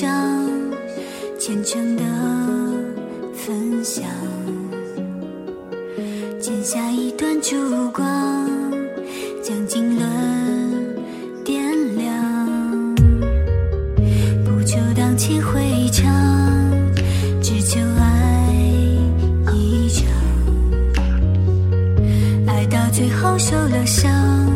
上虔诚的分享，剪下一段烛光，将经纶点亮，不求荡气回肠，只求爱一场。爱到最后受了伤。